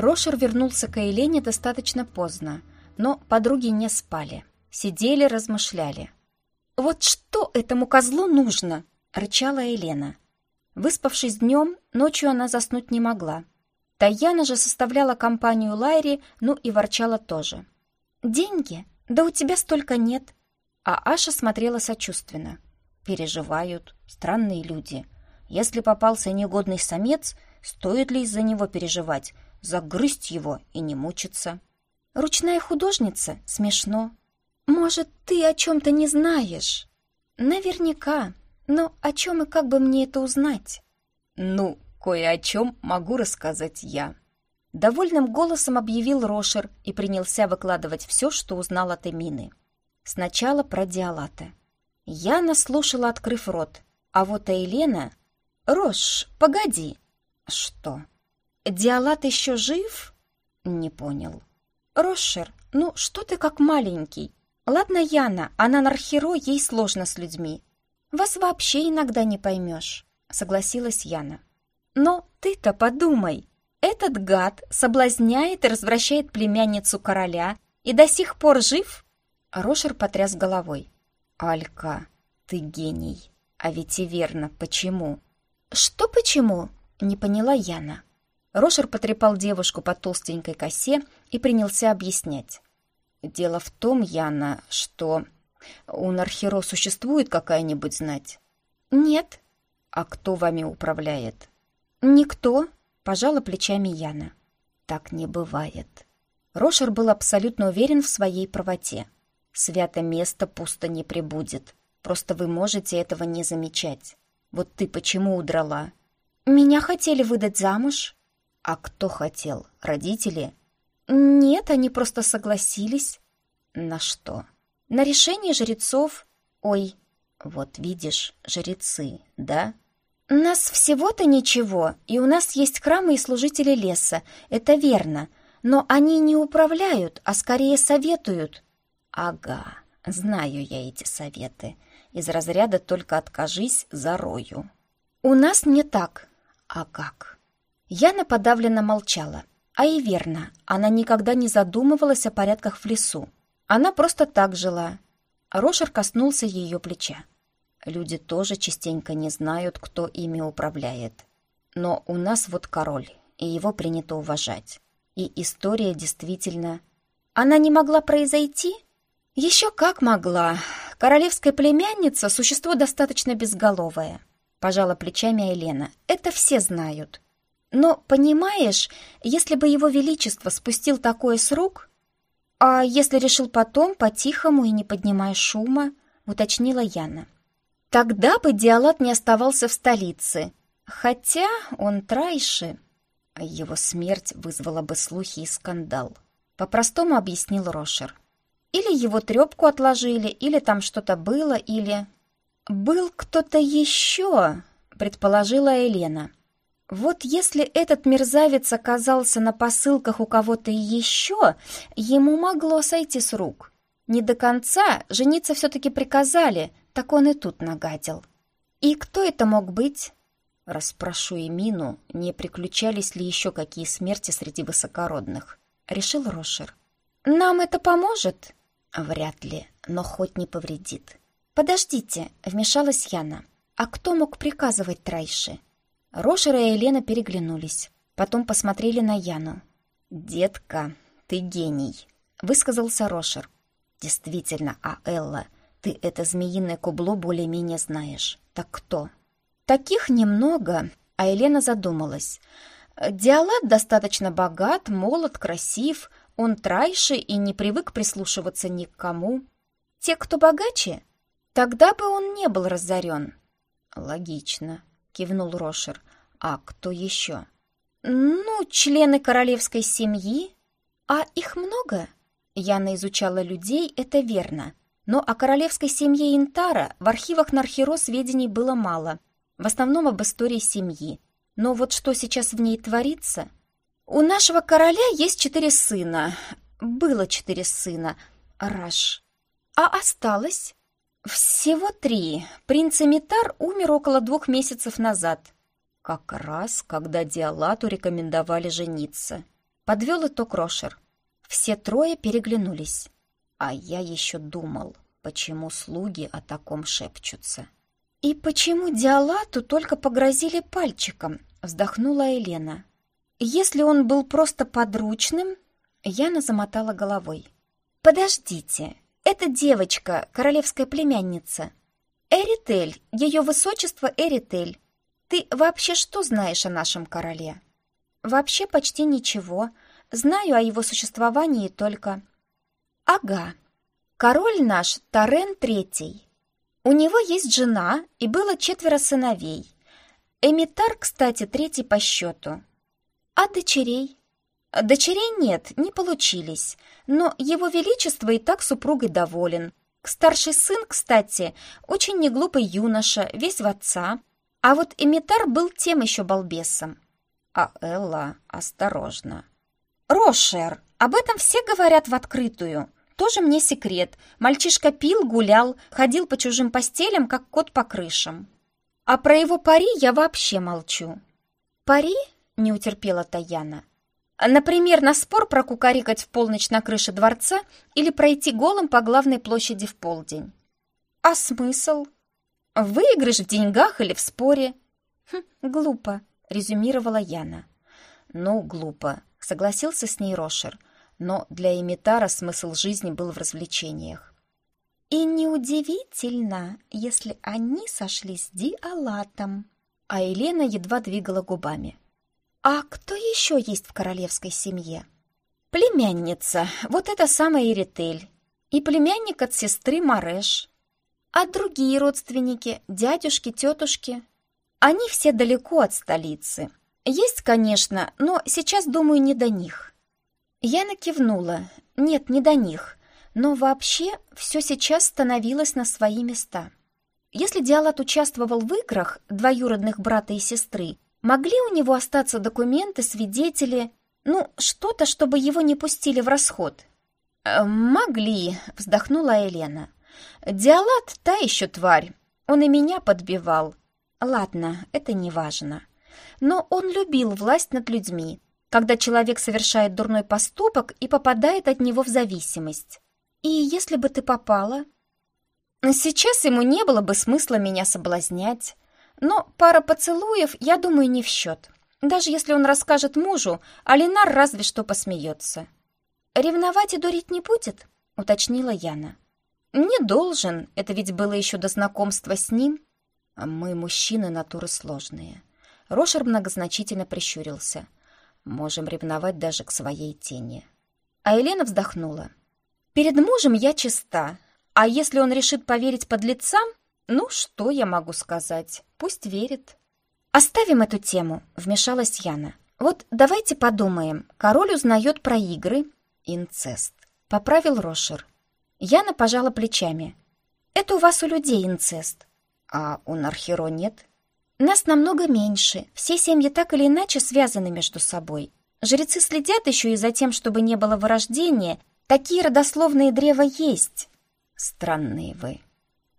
Рошер вернулся к Элене достаточно поздно, но подруги не спали. Сидели, размышляли. «Вот что этому козлу нужно?» — рычала Елена. Выспавшись днем, ночью она заснуть не могла. Таяна же составляла компанию Лайри, ну и ворчала тоже. «Деньги? Да у тебя столько нет!» А Аша смотрела сочувственно. «Переживают. Странные люди. Если попался негодный самец, стоит ли из-за него переживать? Загрызть его и не мучиться?» «Ручная художница? Смешно. Может, ты о чем-то не знаешь?» «Наверняка. Но о чем и как бы мне это узнать?» «Ну, кое о чем могу рассказать я». Довольным голосом объявил Рошер и принялся выкладывать все, что узнал от Эмины. Сначала про Диалата. Яна слушала, открыв рот, а вот Елена... «Рош, погоди!» «Что? Диалат еще жив?» «Не понял». «Рошер, ну что ты как маленький? Ладно, Яна, она нархеро, ей сложно с людьми. Вас вообще иногда не поймешь», — согласилась Яна. «Но ты-то подумай, этот гад соблазняет и развращает племянницу короля и до сих пор жив?» Рошер потряс головой. «Алька, ты гений. А ведь и верно, почему?» «Что почему?» — не поняла Яна. Рошер потрепал девушку по толстенькой косе и принялся объяснять. «Дело в том, Яна, что у Нархеро существует какая-нибудь знать?» «Нет». «А кто вами управляет?» «Никто», — пожала плечами Яна. «Так не бывает». Рошер был абсолютно уверен в своей правоте. «Свято место пусто не прибудет. Просто вы можете этого не замечать. Вот ты почему удрала?» «Меня хотели выдать замуж». «А кто хотел? Родители?» «Нет, они просто согласились». «На что?» «На решение жрецов. Ой, вот видишь, жрецы, да?» «Нас всего-то ничего, и у нас есть храмы и служители леса, это верно, но они не управляют, а скорее советуют». «Ага, знаю я эти советы. Из разряда только откажись, зарою». «У нас не так». «А как?» Яна подавленно молчала. А и верно, она никогда не задумывалась о порядках в лесу. Она просто так жила. Рошер коснулся ее плеча. Люди тоже частенько не знают, кто ими управляет. Но у нас вот король, и его принято уважать. И история действительно... Она не могла произойти? Еще как могла. Королевская племянница — существо достаточно безголовое. Пожала плечами Елена. Это все знают. Но, понимаешь, если бы его величество спустил такое с рук, «А если решил потом, по-тихому и не поднимая шума?» — уточнила Яна. «Тогда бы Диалат не оставался в столице. Хотя он трайши». Его смерть вызвала бы слухи и скандал. По-простому объяснил Рошер. Или его трепку отложили, или там что-то было, или... «Был кто-то еще», — предположила Елена. Вот если этот мерзавец оказался на посылках у кого-то еще, ему могло сойти с рук. Не до конца, жениться все-таки приказали, так он и тут нагадил. И кто это мог быть? Распрошу Эмину, не приключались ли еще какие смерти среди высокородных. Решил Рошер. Нам это поможет? Вряд ли, но хоть не повредит. Подождите, вмешалась Яна. А кто мог приказывать Трайше? Рошер и Елена переглянулись. Потом посмотрели на Яну. «Детка, ты гений», — высказался Рошер. «Действительно, а Элла, ты это змеиное кубло более-менее знаешь. Так кто?» «Таких немного», — а Елена задумалась. «Диалат достаточно богат, молод, красив, он трайше и не привык прислушиваться ни к кому. Те, кто богаче, тогда бы он не был разорен». «Логично», — кивнул Рошер. «А кто еще?» «Ну, члены королевской семьи. А их много?» Яна изучала людей, это верно. Но о королевской семье Интара в архивах Нархеро сведений было мало. В основном об истории семьи. Но вот что сейчас в ней творится? У нашего короля есть четыре сына. Было четыре сына. Раш. А осталось? «Всего три. Принц Эмитар умер около двух месяцев назад. Как раз, когда Диалату рекомендовали жениться», — Подвел итог Рошер. Все трое переглянулись. А я еще думал, почему слуги о таком шепчутся. «И почему Диалату только погрозили пальчиком?» — вздохнула Елена. «Если он был просто подручным...» Яна замотала головой. «Подождите, эта девочка, королевская племянница. Эритель, ее высочество Эритель. Ты вообще что знаешь о нашем короле?» «Вообще почти ничего. Знаю о его существовании только...» «Ага. Король наш Тарен Третий. У него есть жена, и было четверо сыновей. Эмитар, кстати, третий по счету. А дочерей? Дочерей нет, не получились, но его величество и так супругой доволен. Старший сын, кстати, очень неглупый юноша, весь в отца. А вот Эмитар был тем еще балбесом. А Элла осторожно. «Рошер, об этом все говорят в открытую. Тоже мне секрет. Мальчишка пил, гулял, ходил по чужим постелям, как кот по крышам. А про его пари я вообще молчу. Пари? Не утерпела Таяна. Например, на спор прокукарикать в полночь на крыше дворца или пройти голым по главной площади в полдень. А смысл? Выигрыш в деньгах или в споре? Хм, глупо, резюмировала Яна. Ну, глупо, согласился с ней Рошер но для Эмитара смысл жизни был в развлечениях. И неудивительно, если они сошлись с Диалатом. А Елена едва двигала губами. А кто еще есть в королевской семье? Племянница, вот это самая Иритель. И племянник от сестры Мареш. А другие родственники, дядюшки, тетушки? Они все далеко от столицы. Есть, конечно, но сейчас, думаю, не до них. Яна кивнула. Нет, не до них. Но вообще все сейчас становилось на свои места. Если Диалат участвовал в играх двоюродных брата и сестры, могли у него остаться документы, свидетели, ну, что-то, чтобы его не пустили в расход? «Э, «Могли», — вздохнула Елена. «Диалат та еще тварь. Он и меня подбивал. Ладно, это не важно. Но он любил власть над людьми, когда человек совершает дурной поступок и попадает от него в зависимость. И если бы ты попала... Сейчас ему не было бы смысла меня соблазнять. Но пара поцелуев, я думаю, не в счет. Даже если он расскажет мужу, Алинар разве что посмеется. «Ревновать и дурить не будет?» — уточнила Яна. «Не должен, это ведь было еще до знакомства с ним. А мы, мужчины, натуры сложные». Рошер многозначительно прищурился — Можем ревновать даже к своей тени. А Елена вздохнула. Перед мужем я чиста, а если он решит поверить подлецам, ну, что я могу сказать? Пусть верит. Оставим эту тему, вмешалась Яна. Вот давайте подумаем. Король узнает про игры. Инцест. Поправил Рошер. Яна пожала плечами. Это у вас у людей инцест. А у Нархеро нет? Нас намного меньше. Все семьи так или иначе связаны между собой. Жрецы следят еще и за тем, чтобы не было вырождения. Такие родословные древа есть. Странные вы.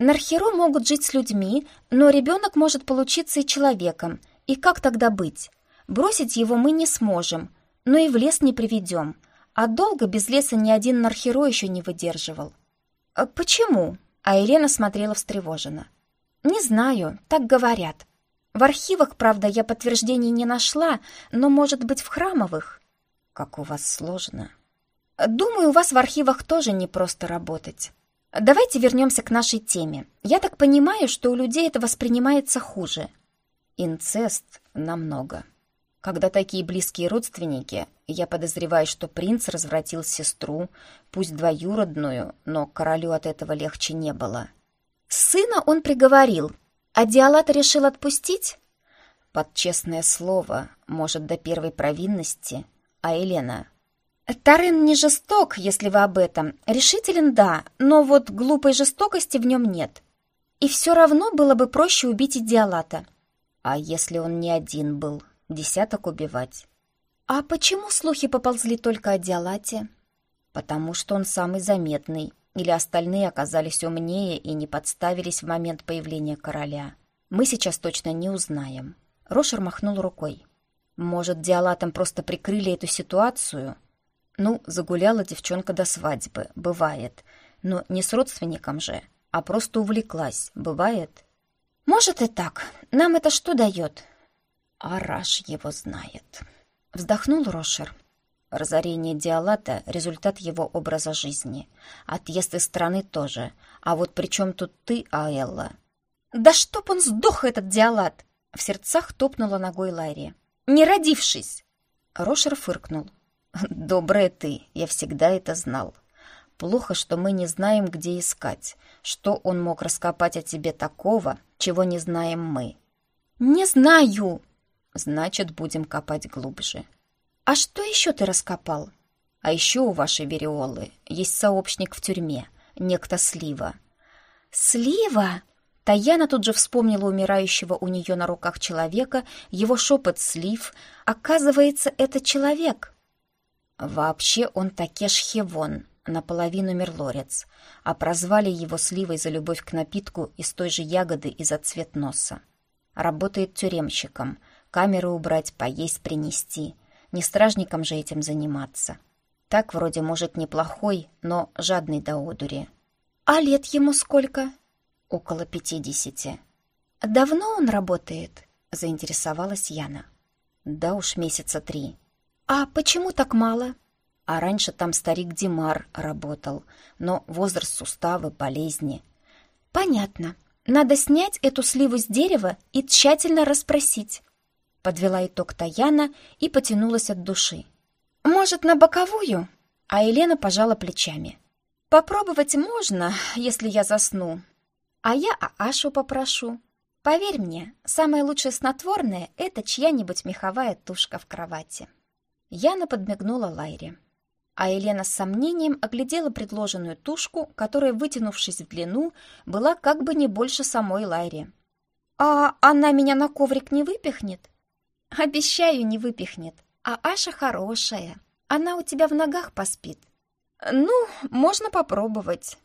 Нархеро могут жить с людьми, но ребенок может получиться и человеком. И как тогда быть? Бросить его мы не сможем, но и в лес не приведем. А долго без леса ни один Нархеро еще не выдерживал. «А «Почему?» А Елена смотрела встревоженно. «Не знаю, так говорят. В архивах, правда, я подтверждений не нашла, но, может быть, в храмовых. Как у вас сложно. Думаю, у вас в архивах тоже не просто работать. Давайте вернемся к нашей теме. Я так понимаю, что у людей это воспринимается хуже. Инцест намного. Когда такие близкие родственники, я подозреваю, что принц развратил сестру, пусть двоюродную, но королю от этого легче не было. Сына он приговорил, а Диалата решил отпустить? Под честное слово, может, до первой провинности. А Елена? Тарен не жесток, если вы об этом. Решителен, да, но вот глупой жестокости в нем нет. И все равно было бы проще убить Идиалата. А если он не один был, десяток убивать? А почему слухи поползли только о Диалате? Потому что он самый заметный, или остальные оказались умнее и не подставились в момент появления короля. Мы сейчас точно не узнаем. Рошер махнул рукой. Может, диалатом просто прикрыли эту ситуацию? Ну, загуляла девчонка до свадьбы, бывает. Но не с родственником же, а просто увлеклась, бывает. Может и так. Нам это что дает? Араш его знает. Вздохнул Рошер. Разорение Диалата — результат его образа жизни. Отъезд из страны тоже. А вот при чем тут ты, Аэлла? «Да чтоб он сдох, этот Диалат!» В сердцах топнула ногой Лайри. «Не родившись!» Рошер фыркнул. «Добрая ты, я всегда это знал. Плохо, что мы не знаем, где искать. Что он мог раскопать о тебе такого, чего не знаем мы?» «Не знаю!» «Значит, будем копать глубже». «А что еще ты раскопал?» «А еще у вашей Вериолы есть сообщник в тюрьме, некто Слива». «Слива?» Таяна тут же вспомнила умирающего у нее на руках человека, его шепот слив. Оказывается, это человек. Вообще он Такеш Хевон, наполовину мерлорец, а прозвали его сливой за любовь к напитку из той же ягоды и за цвет носа. Работает тюремщиком, камеры убрать, поесть принести. Не стражником же этим заниматься. Так вроде мужик неплохой, но жадный до одури. А лет ему сколько? около пятидесяти. «Давно он работает?» — заинтересовалась Яна. «Да уж месяца три». «А почему так мало?» «А раньше там старик Димар работал, но возраст суставы, болезни». «Понятно. Надо снять эту сливу с дерева и тщательно расспросить». Подвела итог Таяна и потянулась от души. «Может, на боковую?» А Елена пожала плечами. «Попробовать можно, если я засну, а я Ашу попрошу. Поверь мне, самое лучшее снотворное — это чья-нибудь меховая тушка в кровати». Яна подмигнула Лайре. А Елена с сомнением оглядела предложенную тушку, которая, вытянувшись в длину, была как бы не больше самой Лайре. «А она меня на коврик не выпихнет?» «Обещаю, не выпихнет. А Аша хорошая. Она у тебя в ногах поспит». «Ну, можно попробовать».